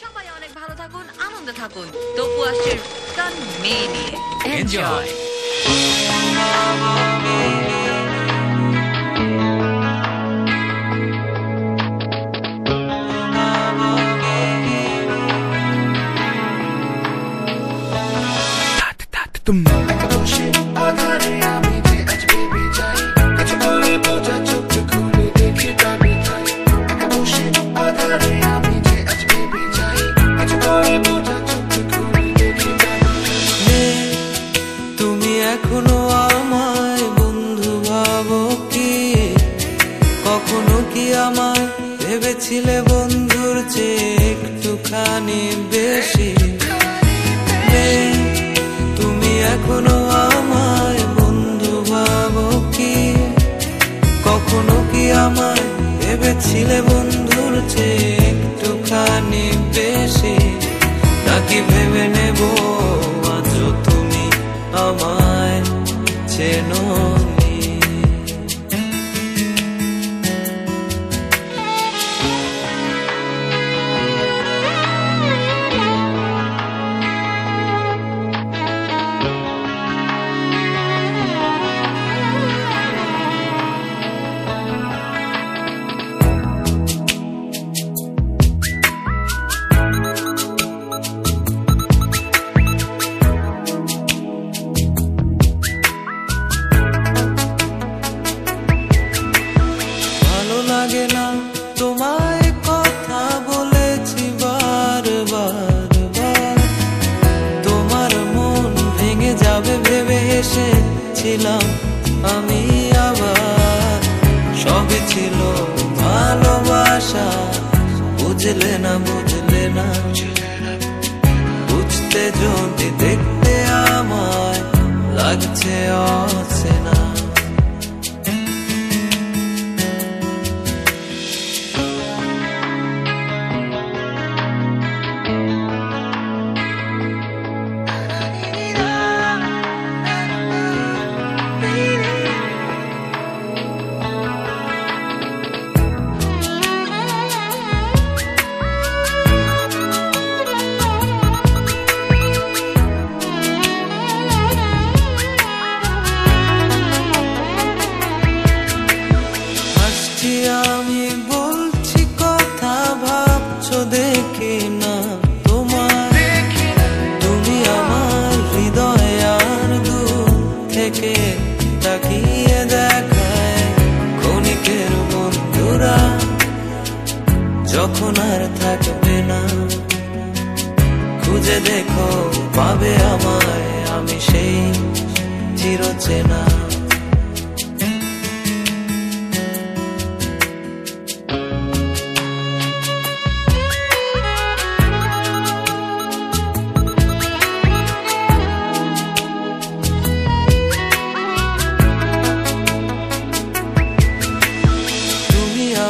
সবাই অনেক ভালো থাকুন আনন্দে থাকুন তপু আসছে গান মেয়ে নিয়ে এনজয় তুমি কখনো কি আমায় ভেবেছিলে বন্ধুর চেয়ে একটুখানি বেশি? তুমি এখনও আমায় বন্ধু ভাবো কি? কখনো কি আমায় ভেবেছিলে বন্ধুর চেয়ে একটুখানি বেশি? নাকি ভেবে নেব আজও তুমি আমায় চেননি লাগে না। তোমায় কথা বলেছি বার বার তোমার মন ভেঙে যাবে ভেবে আমি আবার। ছিল ভালোবাসা, বুঝলে না বুঝলে না। বুঝতে যদি দেখতে আমায় লাগছে অচেনা। থেকে তাকিয়ে দেখায় ক্ষণিকের বন্ধুরা যখন আর থাকবে না। খুঁজে দেখো পাবে আমায়, আমি সেই চিরচেনা।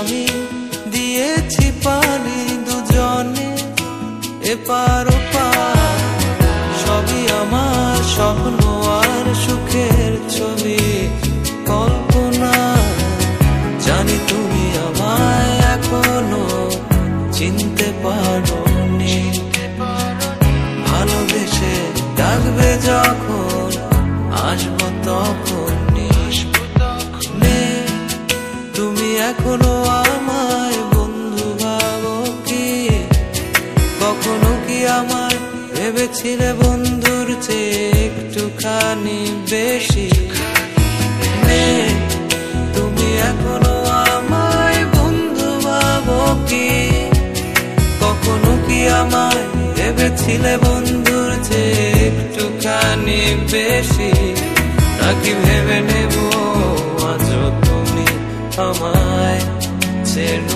আমি দিয়েছি পানি দুজনে এপার ওপার। সবই আমার স্বপ্ন আর সুখের ছবি কল্পনা। জানি তুমি আমায় এখনও চিনতে পারোনি। ভালোবেসে ডাকবে যখন আসব তখন নে, তুমি এখনও ভেবেছিলে বন্ধুর চেয়ে একটুখানি বেশি? তুমি এখনও আমায় বন্ধু ভাবো কি? কখনো কি আমায় ভেবেছিলে বন্ধুর চেয়ে একটুখানি বেশি? নাকি ভেবে নেব আজও তুমি আমায় চেনো?